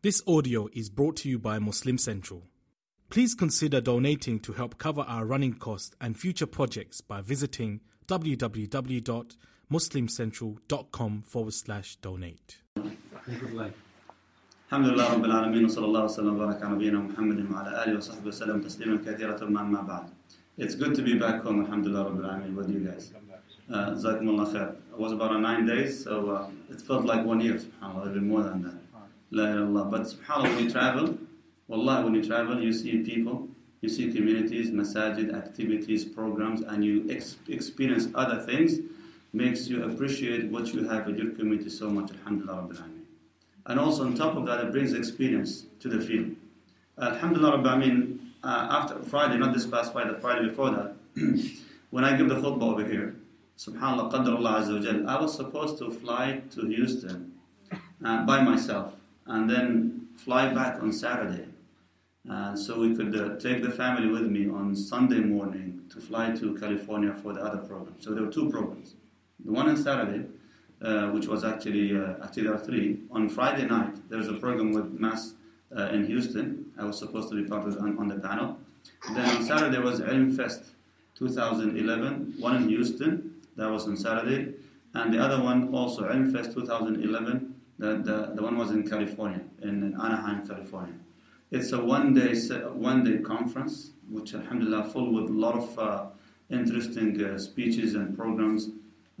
This audio is brought to you by Muslim Central. Please consider donating to help cover our running costs and future projects by visiting www.muslimcentral.com forward slash donate. الحمد لله رب العالمين وصلى الله وسلم وبارك على نبينا محمد وعلى اله وصحبه وسلم تسليما كثيرا ثم اما بعد. It's good to be back home, alhamdulillah rabbil alamin, with you guys. Uh, Jazakumullah khair. It was about nine days, so uh, it felt like one year, subhanAllah, even more than that. La ilaha illallah. But subhanAllah, when you travel, wallah, when you travel, you see people, you see communities, masajid, activities, programs, and you ex- experience other things, makes you appreciate what you have in your community so much, alhamdulillah rabbil alamin. And also on top of that, it brings experience to the field. Alhamdulillah Rabbil Alameen, uh, after Friday, not this past Friday, the Friday before that, when I give the khutbah over here, subhanAllah, qadarullah azza wa jal, I was supposed to fly to Houston uh, by myself and then fly back on Saturday. Uh, so we could uh, take the family with me on Sunday morning to fly to California for the other program. So there were two programs. The one on Saturday, uh, which was actually uh, actually there are three. On Friday night, there was a program with MAS uh, in Houston. I was supposed to be part of it on, on the panel. Then on Saturday was Ilm Fest 2011, one in Houston, that was on Saturday, and the other one also Ilm Fest 2011. The, the, the one was in California, in, Anaheim, California. It's a one day one day conference, which Alhamdulillah full with a lot of uh, interesting uh, speeches and programs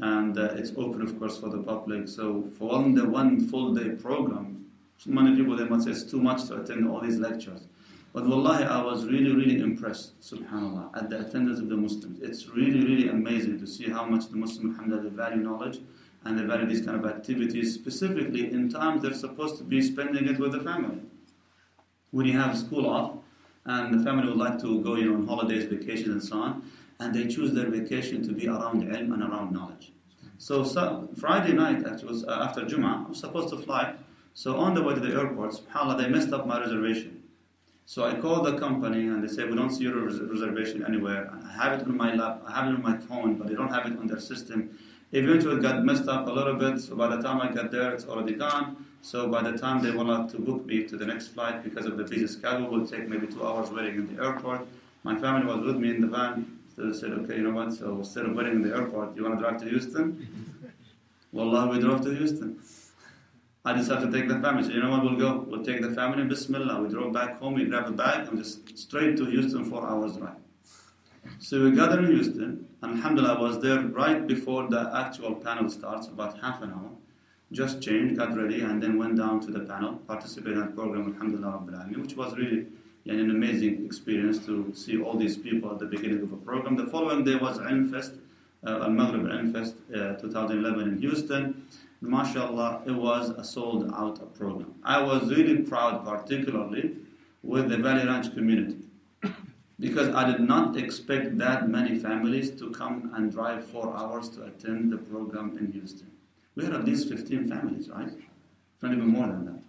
and uh, it's open, of course, for the public. So for one the one full day program, many people they might say it's too much to attend all these lectures. But wallahi, I was really, really impressed, subhanAllah, at the attendance of the Muslims. It's really, really amazing to see how much the Muslim, alhamdulillah, value knowledge and they value these kind of activities, specifically in times they're supposed to be spending it with the family. When you have school off, and the family would like to go you know, on holidays, vacations, and so on, and they choose their vacation to be around ilm and around knowledge. So, so Friday night, was, uh, after Jummah, I was supposed to fly. So on the way to the airport, subhanAllah, they messed up my reservation. So I called the company and they said, we don't see your res- reservation anywhere. I have it on my lap, I have it on my phone, but they don't have it on their system. Eventually it got messed up a little bit, so by the time I got there, it's already gone. So by the time they wanted to book me to the next flight because of the busy schedule, it will take maybe two hours waiting in the airport. My family was with me in the van, so they said, okay, you know what, so instead of waiting in the airport, you want to drive to Houston? Wallah, we drove to Houston. I just have to take the family. So you know what, we'll go. We'll take the family, bismillah. We drove back home, we grabbed the bag, and just straight to Houston, four hours drive. So we got there in Houston, and alhamdulillah, I was there right before the actual panel starts, about half an hour. Just changed, got ready, and then went down to the panel, participated in that program, alhamdulillah, which was really and an amazing experience to see all these people at the beginning of a program. The following day was Ilm Fest, uh, Al Maghrib uh, 2011 in Houston. MashaAllah, it was a sold out program. I was really proud, particularly with the Valley Ranch community, because I did not expect that many families to come and drive four hours to attend the program in Houston. We had at least 15 families, right? Not even more than that.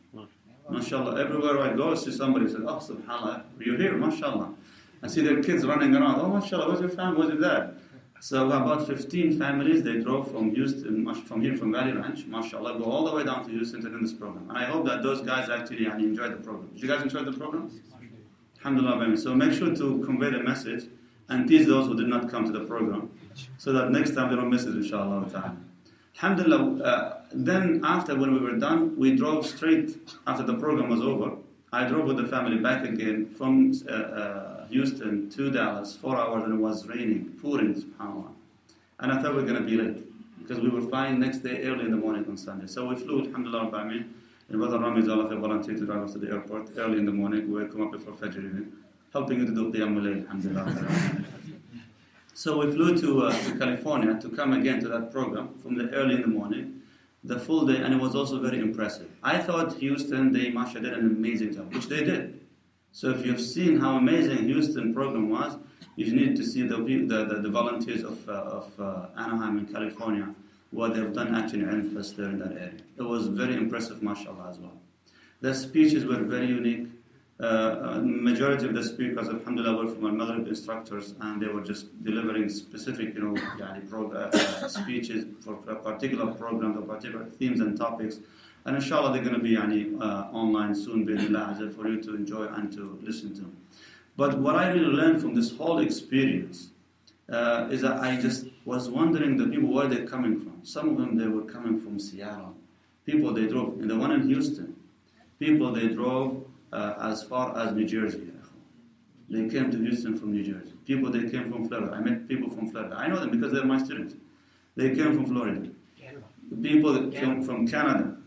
MashaAllah, everywhere I go, I see somebody says, Oh, subhanAllah, you're here, MashaAllah. I see their kids running around, Oh, MashaAllah, where's your family, where's your dad? So about 15 families, they drove from Houston, from here from Valley Ranch, MashaAllah, go all the way down to Houston to attend this program. And I hope that those guys actually enjoyed the program. Did you guys enjoy the program? Alhamdulillah, so make sure to convey the message and teach those who did not come to the program so that next time they don't miss it, inshallah. Alhamdulillah, uh, then after when we were done, we drove straight after the program was over. I drove with the family back again from uh, uh, Houston to Dallas, four hours, and it was raining, pouring, subhanAllah. And I thought we were going to be late because we were flying next day early in the morning on Sunday. So we flew, alhamdulillah. And Brother Rami Zalaf volunteered to drive us to the airport early in the morning. We would come up before Fajr even, helping you to do Qiyamul Layl, alhamdulillah. So we flew to, uh, to California to come again to that program from the early in the morning, the full day, and it was also very impressive. I thought Houston, they Masha did an amazing job, which they did. So if you've seen how amazing Houston program was, you need to see the the, the, the volunteers of, uh, of uh, Anaheim in California, what they've done actually Ilm Fest there in that area. It was very impressive, mashallah, as well. The speeches were very unique. Uh, majority of the speakers, alhamdulillah, were from Al Maghrib instructors, and they were just delivering specific, you know, yani pro, uh, speeches for a particular programs or particular themes and topics. And inshallah, they're going to be yani, uh, online soon, bi'idhnillah, for you to enjoy and to listen to. But what I really learned from this whole experience uh, is that I just was wondering the people where they're coming from. Some of them they were coming from Seattle. People they drove, and the one in Houston. People they drove uh, as far as New Jersey. They came to Houston from New Jersey. People they came from Florida. I met people from Florida. I know them because they're my students. They came from Florida. People that came from Canada.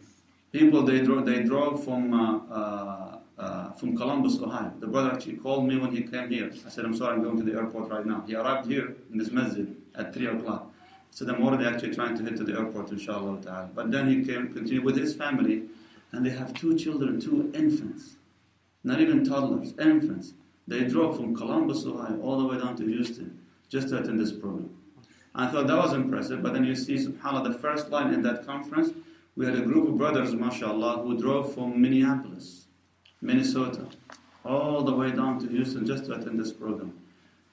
People they drove they drove from uh, uh, uh, from Columbus, Ohio. The brother actually called me when he came here. I said, I'm sorry, I'm going to the airport right now. He arrived here in this masjid at 3 o'clock. So I'm already actually trying to head to the airport, inshallah ta'ala. But then he came, continued with his family, and they have two children, two infants. Not even toddlers, infants. They drove from Columbus, Ohio, all the way down to Houston just to attend this program. I thought that was impressive, but then you see, subhanAllah, the first line in that conference, we had a group of brothers, mashallah, who drove from Minneapolis, Minnesota, all the way down to Houston just to attend this program.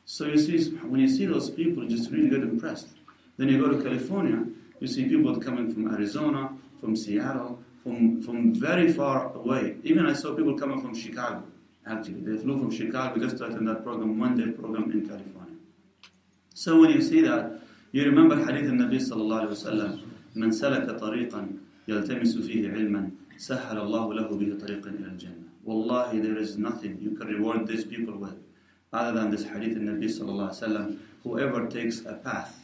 So you see, when you see those people, you just really get impressed. Then you go to California, you see people coming from Arizona, from Seattle, from, from very far away. Even I saw people coming from Chicago actually. They flew from Chicago just to attend that program, one day program in California. So when you see that, you remember hadith النبي صلى الله عليه وسلم من سلك طريقا يلتمس فيه علما سهل الله له به طريقا إلى الجنة. Wallahi, there is nothing you can reward these people with other than this hadith in Nabi sallallahu alaihi wasallam. Whoever takes a path,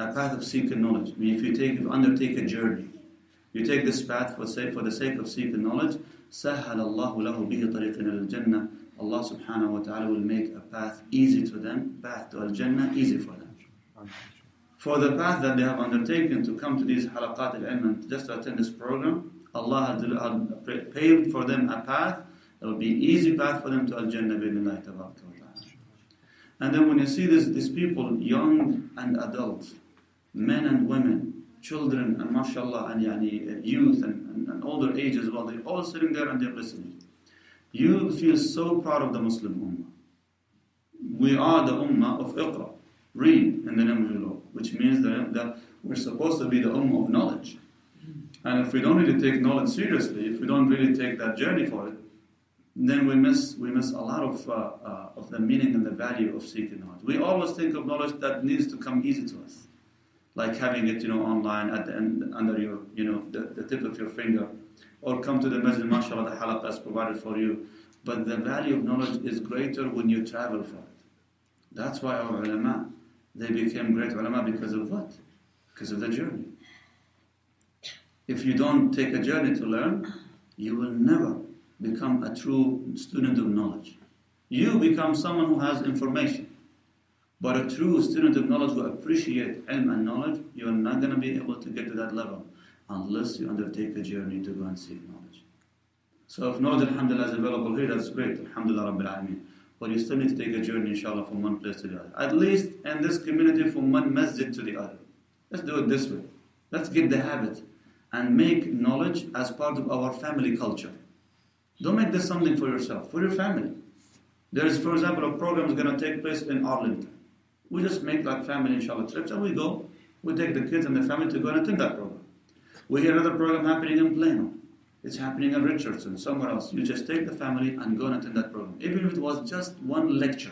a path of seeking knowledge. I mean, if you take, if you undertake a journey, you take this path for, say, for the sake of seeking knowledge, سهل الله له به طريق إلى الجنة Allah subhanahu wa ta'ala will make a path easy to them, path to Al-Jannah easy for them. For the path that they have undertaken to come to these halaqat al-ilm just to attend this program, Allah had paved for them a path it will be an easy path for them to Al-Jannah by the night of al-Qadr. And then when you see this, these people, young and adult, men and women, children and mashallah and yani, uh, youth and, and, and older age as well, they're all sitting there and they're listening. You feel so proud of the Muslim Ummah. We are the Ummah of Iqra, read in the name of Allah, which means that, that we're supposed to be the Ummah of knowledge. And if we don't really take knowledge seriously, if we don't really take that journey for it, then we miss we miss a lot of uh, uh, of the meaning and the value of seeking knowledge. We always think of knowledge that needs to come easy to us like having it, you know, online at the end, under your, you know, the, the tip of your finger, or come to the masjid, mashallah, the halaqah is provided for you. But the value of knowledge is greater when you travel for it. That's why our ulama, they became great ulama because of what? Because of the journey. If you don't take a journey to learn, you will never become a true student of knowledge. You become someone who has information. But a true student of knowledge will appreciate ilm and knowledge. You are not going to be able to get to that level unless you undertake a journey to go and seek knowledge. So if knowledge, alhamdulillah, is available here, that's great. Alhamdulillah, Rabbil Alameen. But you still need to take a journey, inshallah, from one place to the other. At least in this community, from one masjid to the other. Let's do it this way. Let's get the habit and make knowledge as part of our family culture. Don't make this something for yourself, for your family. There is, for example, a program is going to take place in Arlington. We just make like family inshallah trips and we go. We take the kids and the family to go and attend that program. We hear another program happening in Plano. It's happening in Richardson, somewhere else. You just take the family and go and attend that program. Even if it was just one lecture.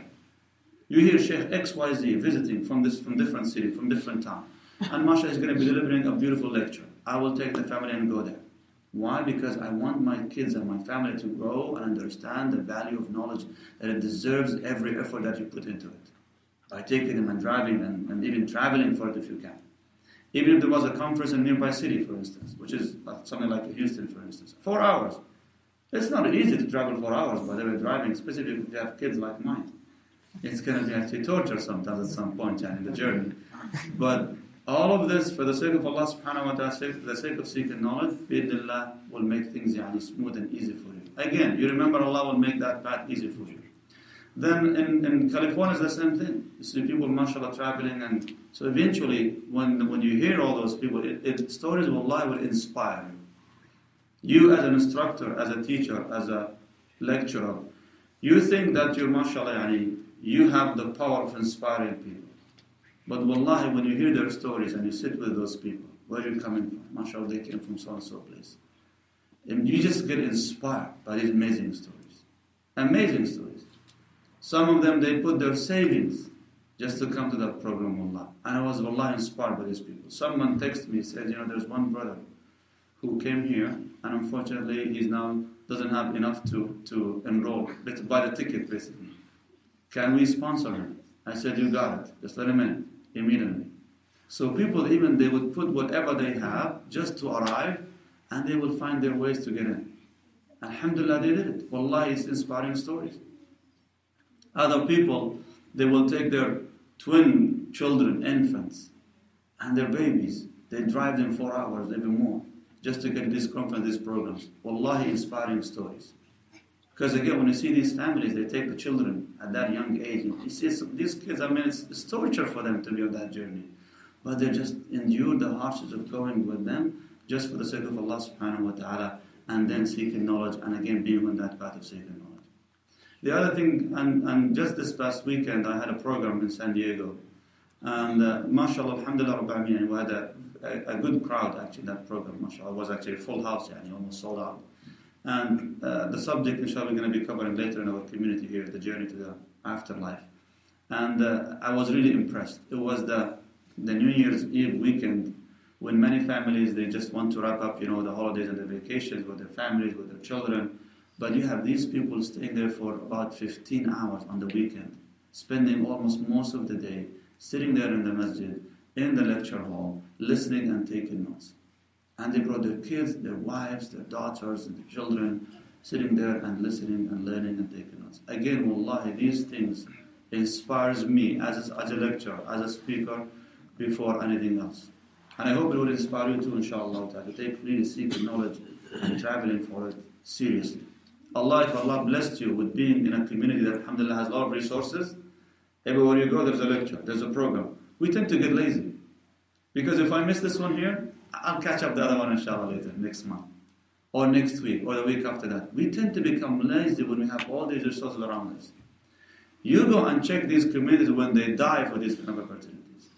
You hear Sheikh XYZ visiting from this from different city, from different town. And Masha is going to be delivering a beautiful lecture. I will take the family and go there. Why? Because I want my kids and my family to grow and understand the value of knowledge, that it deserves every effort that you put into it by taking them and driving and, and even traveling for it if you can. Even if there was a conference in a nearby city, for instance, which is uh, something like Houston, for instance, four hours. It's not easy to travel four hours, by driving, especially if you have kids like mine. It's going to be actually torture sometimes at some point in the journey. But all of this, for the sake of Allah subhanahu wa ta'ala, for the sake of seeking knowledge, Allah will make things yani, smooth and easy for you. Again, you remember Allah will make that path easy for you. Then in, in California, it's the same thing. You see people, mashallah, traveling. And so eventually, when, when you hear all those people, it, it, stories of Allah will inspire you. You, as an instructor, as a teacher, as a lecturer, you think that you're, mashallah, yani, you have the power of inspiring people. But wallahi, when you hear their stories and you sit with those people, Where are you coming from? MashaAllah, they came from so and so place. And you just get inspired by these amazing stories. Amazing stories. Some of them, they put their savings just to come to that program, Allah. And I was, Allah, inspired by these people. Someone texted me, said, you know, there's one brother who came here, and unfortunately, he's now doesn't have enough to, to enroll, to buy the ticket, basically. Can we sponsor him? I said, you got it. Just let him in immediately. So people, even they would put whatever they have just to arrive, and they will find their ways to get in. Alhamdulillah, they did it. Wallahi, it's inspiring stories. Other people, they will take their twin children, infants, and their babies. They drive them four hours, even more, just to get this conference, these programs. Wallahi, inspiring stories. Because again, when you see these families, they take the children at that young age. You see these kids, I mean, it's, it's torture for them to be on that journey. But they just endure the hardships of going with them just for the sake of Allah subhanahu wa ta'ala and then seeking knowledge and again being on that path of seeking knowledge. The other thing, and, and just this past weekend, I had a program in San Diego. And uh, mashallah, alhamdulillah, rabbi we had a, a, a, good crowd actually, that program, mashallah. It was actually a full house, yani, almost sold out. And uh, the subject, inshallah, we're going to be covering later in our community here, the journey to the afterlife. And uh, I was really impressed. It was the, the New Year's Eve weekend when many families, they just want to wrap up, you know, the holidays and the vacations with their families, with their children. But you have these people staying there for about 15 hours on the weekend, spending almost most of the day sitting there in the masjid, in the lecture hall, listening and taking notes. And they brought their kids, their wives, their daughters, and their children, sitting there and listening and learning and taking notes. Again, wallahi, these things inspires me as a, as a lecturer, as a speaker, before anything else. And I hope it will inspire you too, inshallah, to take really seeking knowledge and traveling for it seriously. Allah, if Allah blessed you with being in a community that, alhamdulillah, has a lot of resources, everywhere you go, there's a lecture, there's a program. We tend to get lazy. Because if I miss this one here, I'll catch up the other one inshallah later, next month, or next week, or the week after that. We tend to become lazy when we have all these resources around us. You go and check these communities when they die for these kind of opportunities.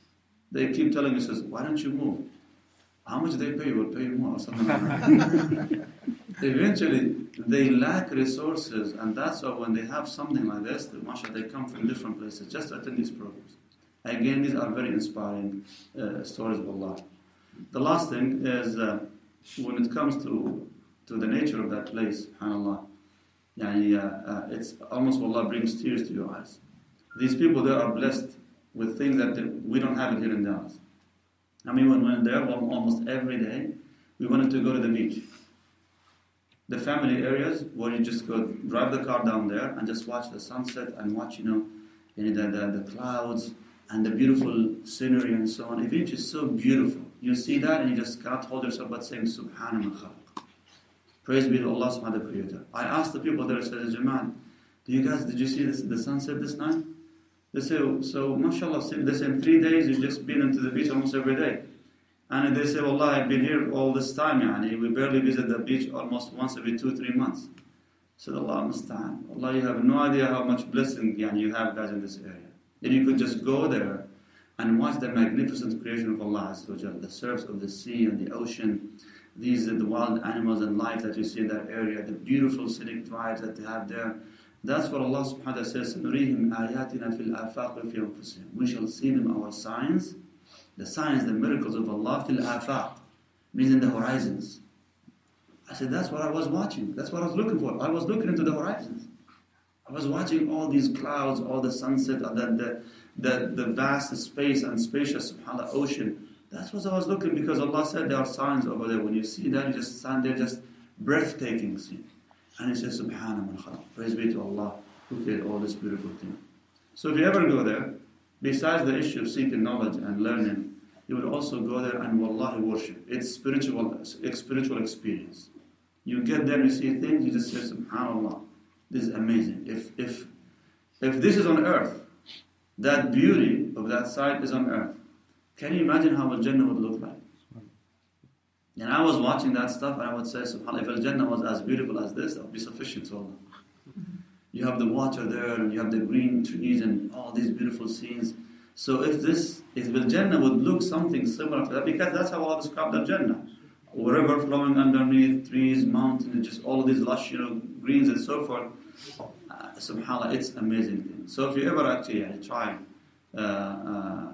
They keep telling us, why don't you move? How much they pay you? We'll pay you more, or something like that. Eventually, they lack resources, and that's why when they have something like this, the mashallah, they come from different places just to attend these programs. Again, these are very inspiring uh, stories of Allah. The last thing is uh, when it comes to to the nature of that place, subhanAllah, yani, uh, uh, it's almost Allah brings tears to your eyes. These people, they are blessed with things that they, we don't have it here in Dallas. I mean, when we went there almost every day, we wanted to go to the beach. The family areas where you just go drive the car down there and just watch the sunset and watch, you know, you know the, the, the clouds and the beautiful scenery and so on. Eventually, it's so beautiful. You see that and you just can't hold yourself but saying, Subhanallah. Praise be to Allah subhanahu the Creator. I asked the people there, I said, Jamal, do you guys, did you see this, the sunset this night? They say, so mashallah, they say in three days you've just been into the beach almost every day. And they say, well, I've been here all this time, yani. we barely visit the beach almost once every two, three months. I said, Allah. Allah, you have no idea how much blessing yani, you have guys in this area. Then you could just go there and watch the magnificent creation of Allah the surfs of the sea and the ocean, these are the wild animals and life that you see in that area, the beautiful scenic drives that they have there. That's what Allah subhanahu wa ta'ala says, نُرِيهِمْ آيَاتِنَا فِي الْآفَاقِ فِي أَنفُسِهِمْ We shall see them our signs, the signs, the miracles of Allah fil afaq, means in the horizons. I said, that's what I was watching. That's what I was looking for. I was looking into the horizons. I was watching all these clouds, all the sunset, the, the, the, the vast space and spacious subhanAllah ocean. That's what I was looking because Allah said there are signs over there. When you see that, you just stand there, just breathtaking scene. And He says, Subhanallah, praise be to Allah who created all this beautiful thing. So if you ever go there, besides the issue of seeking knowledge and learning, you will also go there and wallahi worship. It's spiritual, it's spiritual experience. You get there, you see things, you just say, Subhanallah, this is amazing. If if if this is on earth, that beauty of that sight is on earth. Can you imagine how Al Jannah would look like? And I was watching that stuff and I would say, SubhanAllah, if Al Jannah was as beautiful as this, that would be sufficient to Allah. You have the water there and you have the green trees and all these beautiful scenes. So if this, if the Jannah would look something similar to that, because that's how Allah described the Jannah. River flowing underneath, trees, mountains, just all of these lush, you know, greens and so forth. Uh, subhanAllah, it's amazing thing. So if you ever actually try uh, uh,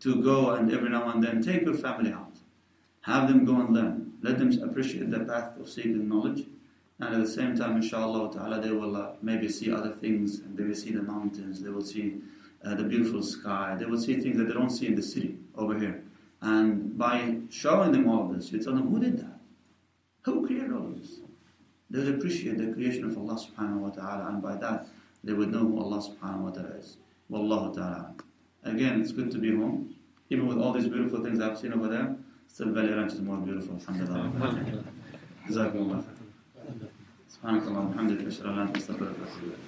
to go and every now and then take your family out, have them go and learn, let them appreciate the path of seeking knowledge, and at the same time, inshallah ta'ala, they will uh, maybe see other things, and they will see the mountains, they will see uh, the beautiful sky, they will see things that they don't see in the city over here. And by showing them all of this, you tell them, who did that? Who created all of this? They will appreciate the creation of Allah subhanahu wa ta'ala, and by that, they would know who Allah subhanahu wa ta'ala is. Wallahu ta'ala. Again, it's good to be home. Even with all these beautiful things I've seen over there, still Valley Ranch is more beautiful. Alhamdulillah. جزاكم الله خير. سبحانك اللهم وبحمدك اشهد ان لا اله الا انت استغفرك واتوب اليك